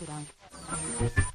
Instagram.